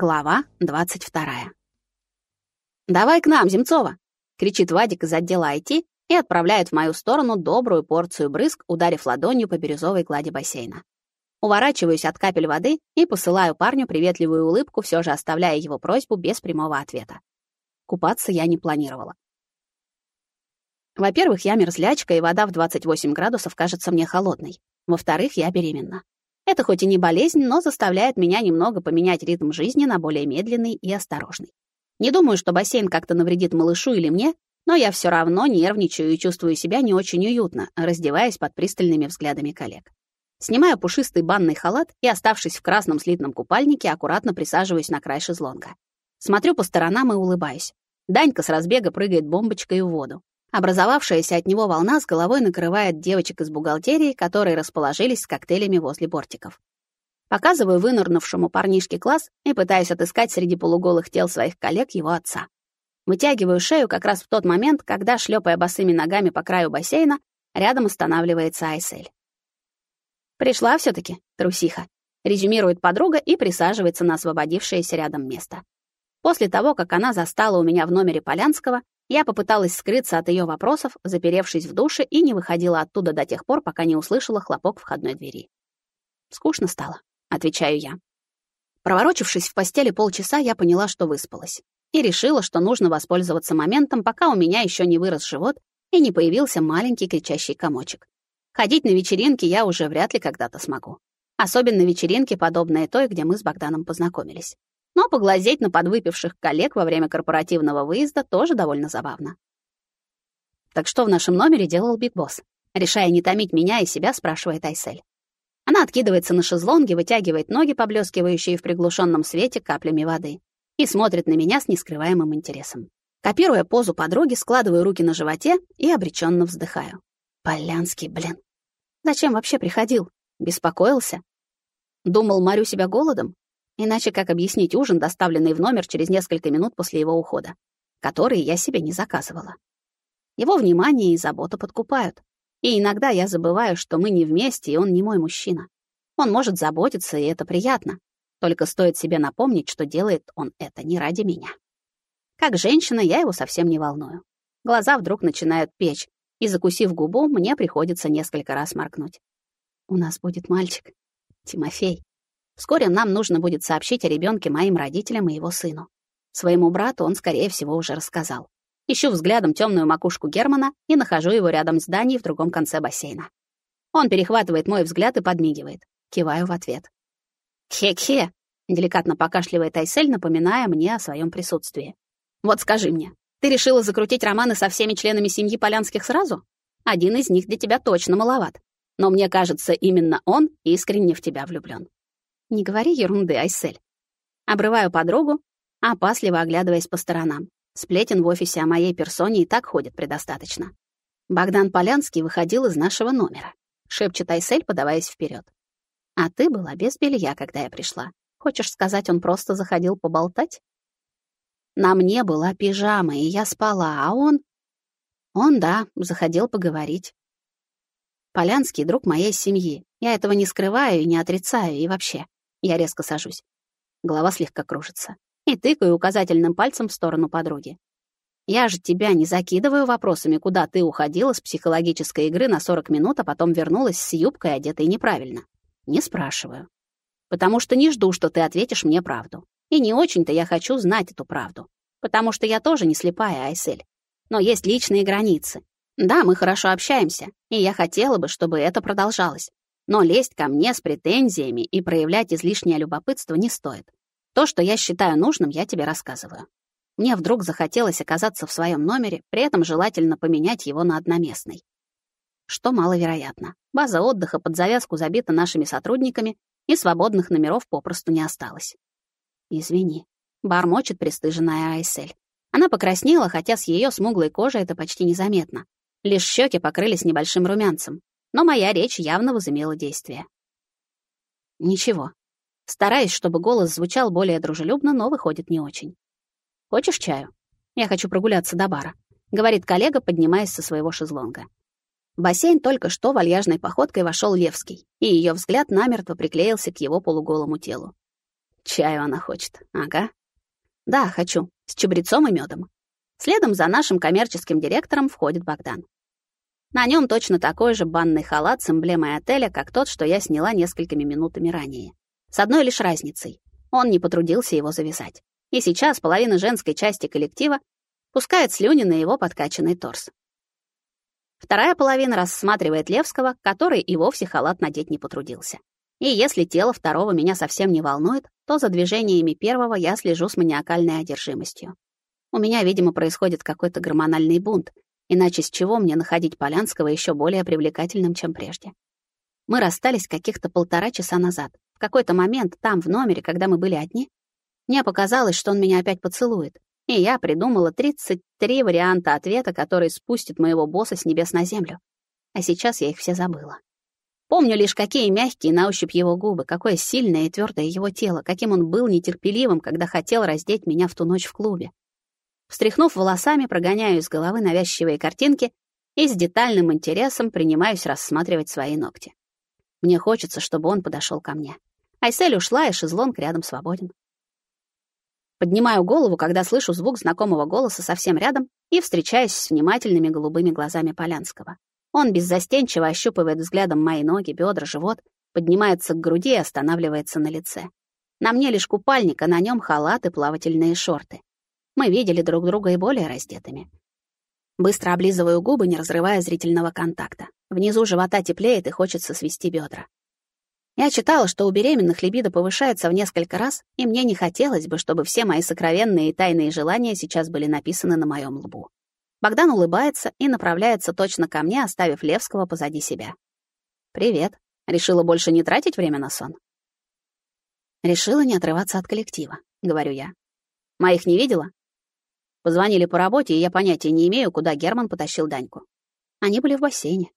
Глава 22. «Давай к нам, Земцова!» — кричит Вадик из отдела IT и отправляет в мою сторону добрую порцию брызг, ударив ладонью по бирюзовой глади бассейна. Уворачиваюсь от капель воды и посылаю парню приветливую улыбку, все же оставляя его просьбу без прямого ответа. Купаться я не планировала. Во-первых, я мерзлячка, и вода в 28 градусов кажется мне холодной. Во-вторых, я беременна. Это хоть и не болезнь, но заставляет меня немного поменять ритм жизни на более медленный и осторожный. Не думаю, что бассейн как-то навредит малышу или мне, но я все равно нервничаю и чувствую себя не очень уютно, раздеваясь под пристальными взглядами коллег. Снимаю пушистый банный халат и, оставшись в красном слитном купальнике, аккуратно присаживаюсь на край шезлонга. Смотрю по сторонам и улыбаюсь. Данька с разбега прыгает бомбочкой в воду. Образовавшаяся от него волна с головой накрывает девочек из бухгалтерии, которые расположились с коктейлями возле бортиков. Показываю вынырнувшему парнишке класс и пытаюсь отыскать среди полуголых тел своих коллег его отца. Вытягиваю шею как раз в тот момент, когда, шлепая босыми ногами по краю бассейна, рядом останавливается Айсель. «Пришла все таки трусиха», — резюмирует подруга и присаживается на освободившееся рядом место. После того, как она застала у меня в номере Полянского, я попыталась скрыться от ее вопросов, заперевшись в душе, и не выходила оттуда до тех пор, пока не услышала хлопок входной двери. «Скучно стало», — отвечаю я. Проворочившись в постели полчаса, я поняла, что выспалась. И решила, что нужно воспользоваться моментом, пока у меня еще не вырос живот и не появился маленький кричащий комочек. Ходить на вечеринки я уже вряд ли когда-то смогу. Особенно вечеринки, подобные той, где мы с Богданом познакомились но поглазеть на подвыпивших коллег во время корпоративного выезда тоже довольно забавно. «Так что в нашем номере делал Биг Босс?» Решая не томить меня и себя, спрашивает Айсель. Она откидывается на шезлонге, вытягивает ноги, поблескивающие в приглушенном свете каплями воды, и смотрит на меня с нескрываемым интересом. Копируя позу подруги, складываю руки на животе и обреченно вздыхаю. Полянский, блин. Зачем вообще приходил? Беспокоился? Думал, морю себя голодом? Иначе как объяснить ужин, доставленный в номер через несколько минут после его ухода, который я себе не заказывала? Его внимание и забота подкупают. И иногда я забываю, что мы не вместе, и он не мой мужчина. Он может заботиться, и это приятно. Только стоит себе напомнить, что делает он это не ради меня. Как женщина, я его совсем не волную. Глаза вдруг начинают печь, и, закусив губу, мне приходится несколько раз моргнуть. У нас будет мальчик. Тимофей. Вскоре нам нужно будет сообщить о ребенке моим родителям и его сыну. Своему брату он, скорее всего, уже рассказал. Ищу взглядом темную макушку Германа и нахожу его рядом с Даней в другом конце бассейна. Он перехватывает мой взгляд и подмигивает. Киваю в ответ. «Хе-хе», — деликатно покашливает Айсель, напоминая мне о своем присутствии. «Вот скажи мне, ты решила закрутить романы со всеми членами семьи Полянских сразу? Один из них для тебя точно маловат. Но мне кажется, именно он искренне в тебя влюблён. Не говори ерунды, Айсель. Обрываю подругу, опасливо оглядываясь по сторонам. Сплетен в офисе о моей персоне и так ходит предостаточно. Богдан Полянский выходил из нашего номера. Шепчет Айсель, подаваясь вперед. А ты была без белья, когда я пришла. Хочешь сказать, он просто заходил поболтать? На мне была пижама, и я спала, а он... Он, да, заходил поговорить. Полянский — друг моей семьи. Я этого не скрываю и не отрицаю, и вообще. Я резко сажусь. Голова слегка кружится. И тыкаю указательным пальцем в сторону подруги. Я же тебя не закидываю вопросами, куда ты уходила с психологической игры на 40 минут, а потом вернулась с юбкой, одетой неправильно. Не спрашиваю. Потому что не жду, что ты ответишь мне правду. И не очень-то я хочу знать эту правду. Потому что я тоже не слепая, Айсель. Но есть личные границы. Да, мы хорошо общаемся, и я хотела бы, чтобы это продолжалось. Но лезть ко мне с претензиями и проявлять излишнее любопытство не стоит. То, что я считаю нужным, я тебе рассказываю. Мне вдруг захотелось оказаться в своем номере, при этом желательно поменять его на одноместный. Что маловероятно. База отдыха под завязку забита нашими сотрудниками, и свободных номеров попросту не осталось. «Извини», — бормочет пристыженная Айсель. Она покраснела, хотя с ее смуглой кожей это почти незаметно. Лишь щеки покрылись небольшим румянцем но моя речь явно возымела действие. Ничего. Стараюсь, чтобы голос звучал более дружелюбно, но выходит не очень. «Хочешь чаю? Я хочу прогуляться до бара», — говорит коллега, поднимаясь со своего шезлонга. В бассейн только что вальяжной походкой вошел Левский, и ее взгляд намертво приклеился к его полуголому телу. Чаю она хочет. Ага. Да, хочу. С чабрецом и медом. Следом за нашим коммерческим директором входит Богдан. На нем точно такой же банный халат с эмблемой отеля, как тот, что я сняла несколькими минутами ранее. С одной лишь разницей. Он не потрудился его завязать. И сейчас половина женской части коллектива пускает слюни на его подкачанный торс. Вторая половина рассматривает Левского, который и вовсе халат надеть не потрудился. И если тело второго меня совсем не волнует, то за движениями первого я слежу с маниакальной одержимостью. У меня, видимо, происходит какой-то гормональный бунт, иначе с чего мне находить Полянского еще более привлекательным, чем прежде. Мы расстались каких-то полтора часа назад. В какой-то момент там, в номере, когда мы были одни, мне показалось, что он меня опять поцелует, и я придумала 33 варианта ответа, который спустит моего босса с небес на землю. А сейчас я их все забыла. Помню лишь, какие мягкие на ощупь его губы, какое сильное и твердое его тело, каким он был нетерпеливым, когда хотел раздеть меня в ту ночь в клубе. Встряхнув волосами, прогоняю из головы навязчивые картинки и с детальным интересом принимаюсь рассматривать свои ногти. Мне хочется, чтобы он подошел ко мне. Айсель ушла, и шезлонг рядом свободен. Поднимаю голову, когда слышу звук знакомого голоса совсем рядом и встречаюсь с внимательными голубыми глазами Полянского. Он беззастенчиво ощупывает взглядом мои ноги, бедра, живот, поднимается к груди и останавливается на лице. На мне лишь купальник, а на нем халат и плавательные шорты. Мы видели друг друга и более раздетыми. Быстро облизываю губы, не разрывая зрительного контакта. Внизу живота теплеет и хочется свести бедра. Я читала, что у беременных либидо повышается в несколько раз, и мне не хотелось бы, чтобы все мои сокровенные и тайные желания сейчас были написаны на моем лбу. Богдан улыбается и направляется точно ко мне, оставив Левского позади себя. «Привет. Решила больше не тратить время на сон?» «Решила не отрываться от коллектива», — говорю я. «Моих не видела?» Позвонили по работе, и я понятия не имею, куда Герман потащил Даньку. Они были в бассейне.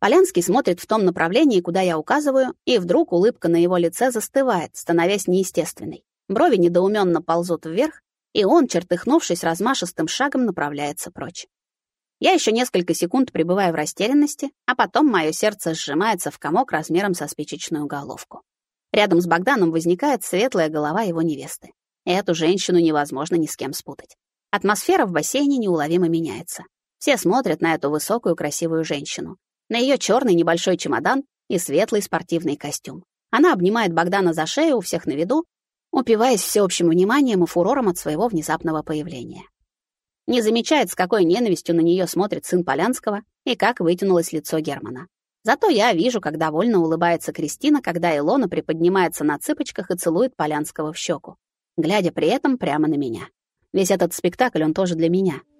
Полянский смотрит в том направлении, куда я указываю, и вдруг улыбка на его лице застывает, становясь неестественной. Брови недоуменно ползут вверх, и он, чертыхнувшись размашистым шагом, направляется прочь. Я еще несколько секунд пребываю в растерянности, а потом мое сердце сжимается в комок размером со спичечную головку. Рядом с Богданом возникает светлая голова его невесты. Эту женщину невозможно ни с кем спутать. Атмосфера в бассейне неуловимо меняется. Все смотрят на эту высокую красивую женщину на ее черный небольшой чемодан и светлый спортивный костюм. Она обнимает Богдана за шею у всех на виду, упиваясь всеобщим вниманием и фурором от своего внезапного появления. Не замечает, с какой ненавистью на нее смотрит сын Полянского и как вытянулось лицо Германа. Зато я вижу, как довольно улыбается Кристина, когда Илона приподнимается на цыпочках и целует Полянского в щеку, глядя при этом прямо на меня. Весь этот спектакль, он тоже для меня —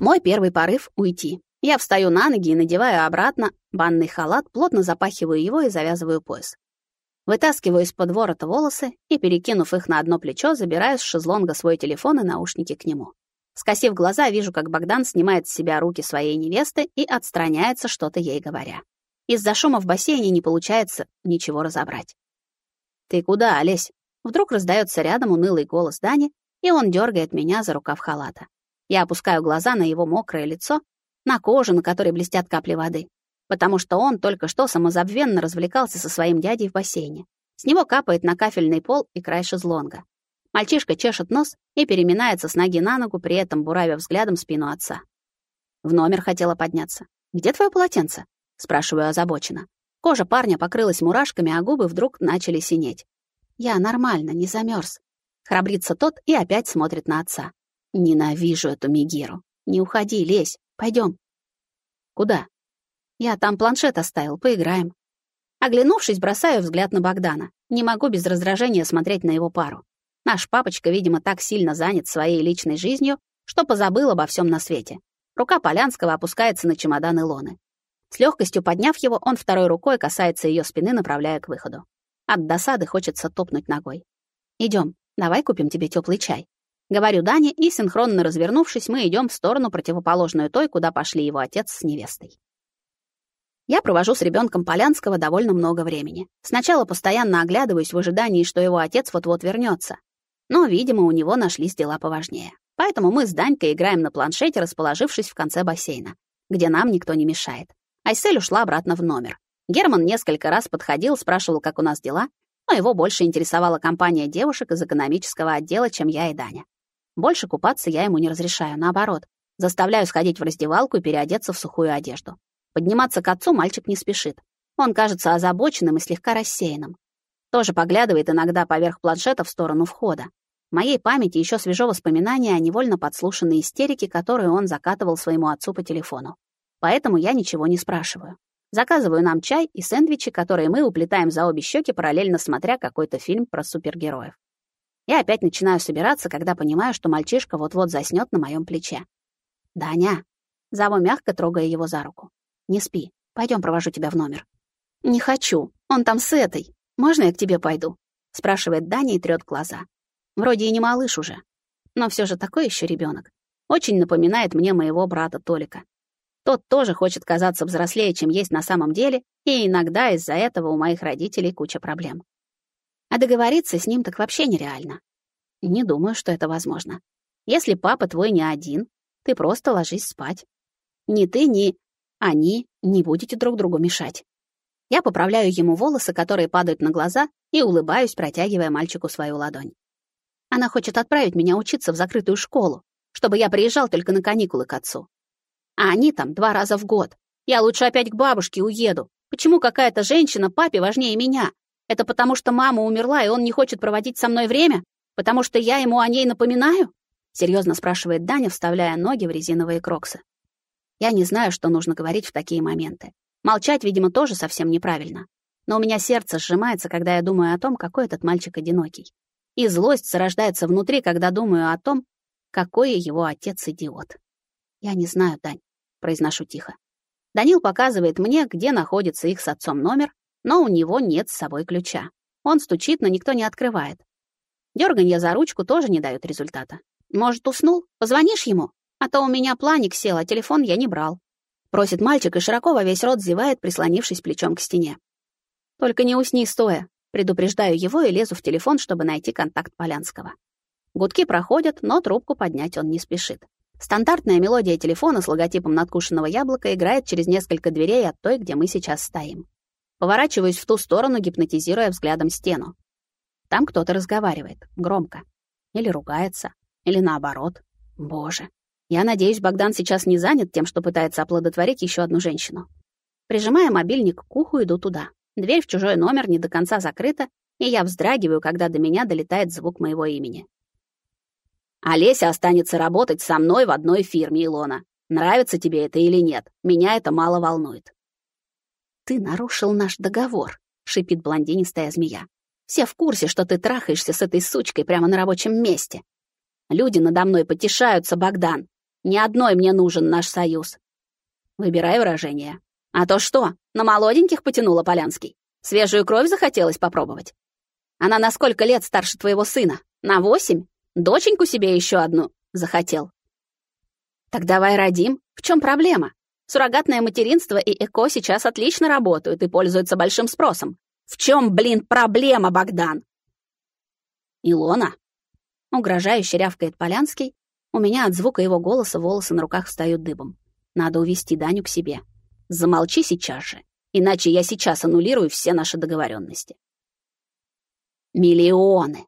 Мой первый порыв — уйти. Я встаю на ноги и надеваю обратно банный халат, плотно запахиваю его и завязываю пояс. Вытаскиваю из-под ворота волосы и, перекинув их на одно плечо, забираю с шезлонга свой телефон и наушники к нему. Скосив глаза, вижу, как Богдан снимает с себя руки своей невесты и отстраняется, что-то ей говоря. Из-за шума в бассейне не получается ничего разобрать. «Ты куда, Олесь?» Вдруг раздается рядом унылый голос Дани, и он дергает меня за рукав халата. Я опускаю глаза на его мокрое лицо, на кожу, на которой блестят капли воды, потому что он только что самозабвенно развлекался со своим дядей в бассейне. С него капает на кафельный пол и край шезлонга. Мальчишка чешет нос и переминается с ноги на ногу, при этом буравя взглядом спину отца. В номер хотела подняться. «Где твое полотенце?» — спрашиваю озабоченно. Кожа парня покрылась мурашками, а губы вдруг начали синеть. «Я нормально, не замерз. Храбрится тот и опять смотрит на отца. Ненавижу эту Мегеру. Не уходи, лезь. Пойдем. Куда? Я там планшет оставил, поиграем. Оглянувшись, бросаю взгляд на Богдана. Не могу без раздражения смотреть на его пару. Наш папочка, видимо, так сильно занят своей личной жизнью, что позабыл обо всем на свете. Рука Полянского опускается на чемодан Илоны. С легкостью подняв его, он второй рукой касается ее спины, направляя к выходу. От досады хочется топнуть ногой. Идем, давай купим тебе теплый чай. Говорю Дане, и, синхронно развернувшись, мы идем в сторону, противоположную той, куда пошли его отец с невестой. Я провожу с ребенком Полянского довольно много времени. Сначала постоянно оглядываюсь в ожидании, что его отец вот-вот вернется. Но, видимо, у него нашлись дела поважнее. Поэтому мы с Данькой играем на планшете, расположившись в конце бассейна, где нам никто не мешает. Айсель ушла обратно в номер. Герман несколько раз подходил, спрашивал, как у нас дела, но его больше интересовала компания девушек из экономического отдела, чем я и Даня. Больше купаться я ему не разрешаю, наоборот. Заставляю сходить в раздевалку и переодеться в сухую одежду. Подниматься к отцу мальчик не спешит. Он кажется озабоченным и слегка рассеянным. Тоже поглядывает иногда поверх планшета в сторону входа. В моей памяти еще свежо воспоминание о невольно подслушанной истерике, которую он закатывал своему отцу по телефону. Поэтому я ничего не спрашиваю. Заказываю нам чай и сэндвичи, которые мы уплетаем за обе щеки, параллельно смотря какой-то фильм про супергероев. Я опять начинаю собираться, когда понимаю, что мальчишка вот-вот заснёт на моём плече. «Даня!» Зову мягко, трогая его за руку. «Не спи. Пойдём, провожу тебя в номер». «Не хочу. Он там с этой. Можно я к тебе пойду?» Спрашивает Даня и трёт глаза. Вроде и не малыш уже. Но всё же такой ещё ребёнок. Очень напоминает мне моего брата Толика. Тот тоже хочет казаться взрослее, чем есть на самом деле, и иногда из-за этого у моих родителей куча проблем. А договориться с ним так вообще нереально. Не думаю, что это возможно. Если папа твой не один, ты просто ложись спать. Ни ты, ни они не будете друг другу мешать. Я поправляю ему волосы, которые падают на глаза, и улыбаюсь, протягивая мальчику свою ладонь. Она хочет отправить меня учиться в закрытую школу, чтобы я приезжал только на каникулы к отцу. А они там два раза в год. Я лучше опять к бабушке уеду. Почему какая-то женщина папе важнее меня? Это потому что мама умерла, и он не хочет проводить со мной время? Потому что я ему о ней напоминаю? Серьезно спрашивает Даня, вставляя ноги в резиновые кроксы. Я не знаю, что нужно говорить в такие моменты. Молчать, видимо, тоже совсем неправильно. Но у меня сердце сжимается, когда я думаю о том, какой этот мальчик одинокий. И злость зарождается внутри, когда думаю о том, какой его отец идиот. Я не знаю, Дань, произношу тихо. Данил показывает мне, где находится их с отцом номер, но у него нет с собой ключа. Он стучит, но никто не открывает. Дёрганье за ручку тоже не дают результата. Может, уснул? Позвонишь ему? А то у меня планик сел, а телефон я не брал. Просит мальчик и широко во весь рот зевает, прислонившись плечом к стене. Только не усни стоя. Предупреждаю его и лезу в телефон, чтобы найти контакт Полянского. Гудки проходят, но трубку поднять он не спешит. Стандартная мелодия телефона с логотипом надкушенного яблока играет через несколько дверей от той, где мы сейчас стоим. Поворачиваюсь в ту сторону, гипнотизируя взглядом стену. Там кто-то разговаривает, громко. Или ругается, или наоборот. Боже. Я надеюсь, Богдан сейчас не занят тем, что пытается оплодотворить еще одну женщину. Прижимая мобильник к уху, иду туда. Дверь в чужой номер не до конца закрыта, и я вздрагиваю, когда до меня долетает звук моего имени. Олеся останется работать со мной в одной фирме, Илона. Нравится тебе это или нет? Меня это мало волнует. Ты нарушил наш договор, шипит блондинистая змея. Все в курсе, что ты трахаешься с этой сучкой прямо на рабочем месте. Люди надо мной потешаются, Богдан. Ни одной мне нужен наш союз. Выбирай выражение. А то что, на молоденьких потянула Полянский? Свежую кровь захотелось попробовать? Она на сколько лет старше твоего сына? На восемь? Доченьку себе еще одну захотел. Так давай родим. В чем проблема? Суррогатное материнство и ЭКО сейчас отлично работают и пользуются большим спросом. В чем, блин, проблема, Богдан? Илона. Угрожающе рявкает Полянский. У меня от звука его голоса волосы на руках встают дыбом. Надо увести Даню к себе. Замолчи сейчас же, иначе я сейчас аннулирую все наши договоренности. Миллионы.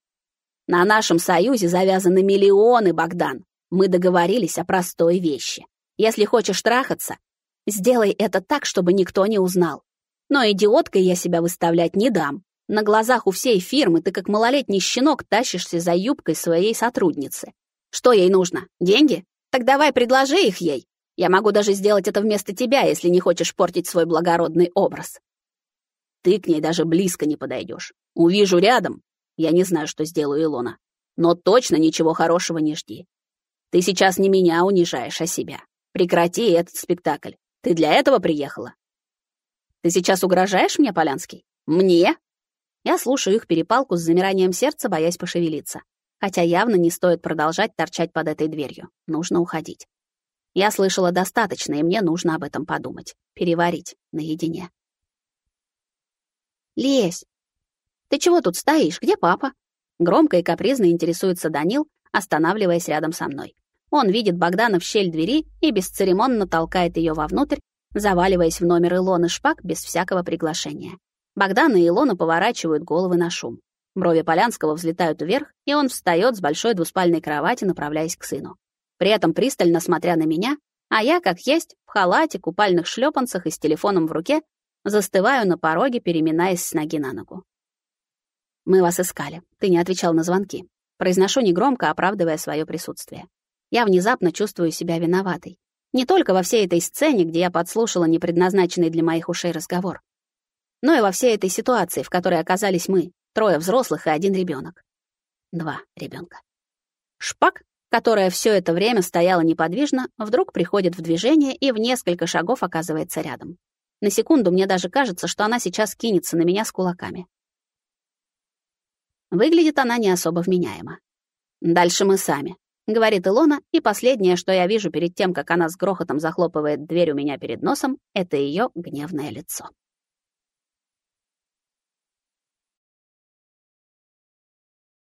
На нашем союзе завязаны миллионы, Богдан. Мы договорились о простой вещи. Если хочешь трахаться, сделай это так, чтобы никто не узнал. Но идиоткой я себя выставлять не дам. На глазах у всей фирмы ты как малолетний щенок тащишься за юбкой своей сотрудницы. Что ей нужно? Деньги? Так давай предложи их ей. Я могу даже сделать это вместо тебя, если не хочешь портить свой благородный образ. Ты к ней даже близко не подойдешь. Увижу рядом, я не знаю, что сделаю, Илона. Но точно ничего хорошего не жди. Ты сейчас не меня унижаешь, а себя. Прекрати этот спектакль. Ты для этого приехала? Ты сейчас угрожаешь мне, Полянский? Мне? Я слушаю их перепалку с замиранием сердца, боясь пошевелиться. Хотя явно не стоит продолжать торчать под этой дверью. Нужно уходить. Я слышала достаточно, и мне нужно об этом подумать. Переварить наедине. «Лезь, «Ты чего тут стоишь? Где папа?» Громко и капризно интересуется Данил, останавливаясь рядом со мной. Он видит Богдана в щель двери и бесцеремонно толкает ее вовнутрь, заваливаясь в номер Илоны Шпак без всякого приглашения. Богдан и Илона поворачивают головы на шум. Брови Полянского взлетают вверх, и он встает с большой двуспальной кровати, направляясь к сыну. При этом пристально смотря на меня, а я, как есть, в халате, купальных шлепанцах и с телефоном в руке, застываю на пороге, переминаясь с ноги на ногу. «Мы вас искали. Ты не отвечал на звонки». Произношу негромко, оправдывая свое присутствие. Я внезапно чувствую себя виноватой. Не только во всей этой сцене, где я подслушала непредназначенный для моих ушей разговор, но и во всей этой ситуации, в которой оказались мы, трое взрослых и один ребенок. Два ребенка. Шпак, которая все это время стояла неподвижно, вдруг приходит в движение и в несколько шагов оказывается рядом. На секунду мне даже кажется, что она сейчас кинется на меня с кулаками. Выглядит она не особо вменяемо. «Дальше мы сами», — говорит Илона, и последнее, что я вижу перед тем, как она с грохотом захлопывает дверь у меня перед носом, это ее гневное лицо.